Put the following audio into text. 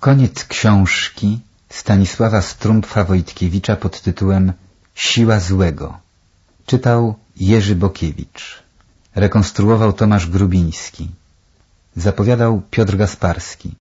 Koniec książki Stanisława Strumpfa-Wojtkiewicza pod tytułem Siła złego. Czytał Jerzy Bokiewicz. Rekonstruował Tomasz Grubiński. Zapowiadał Piotr Gasparski.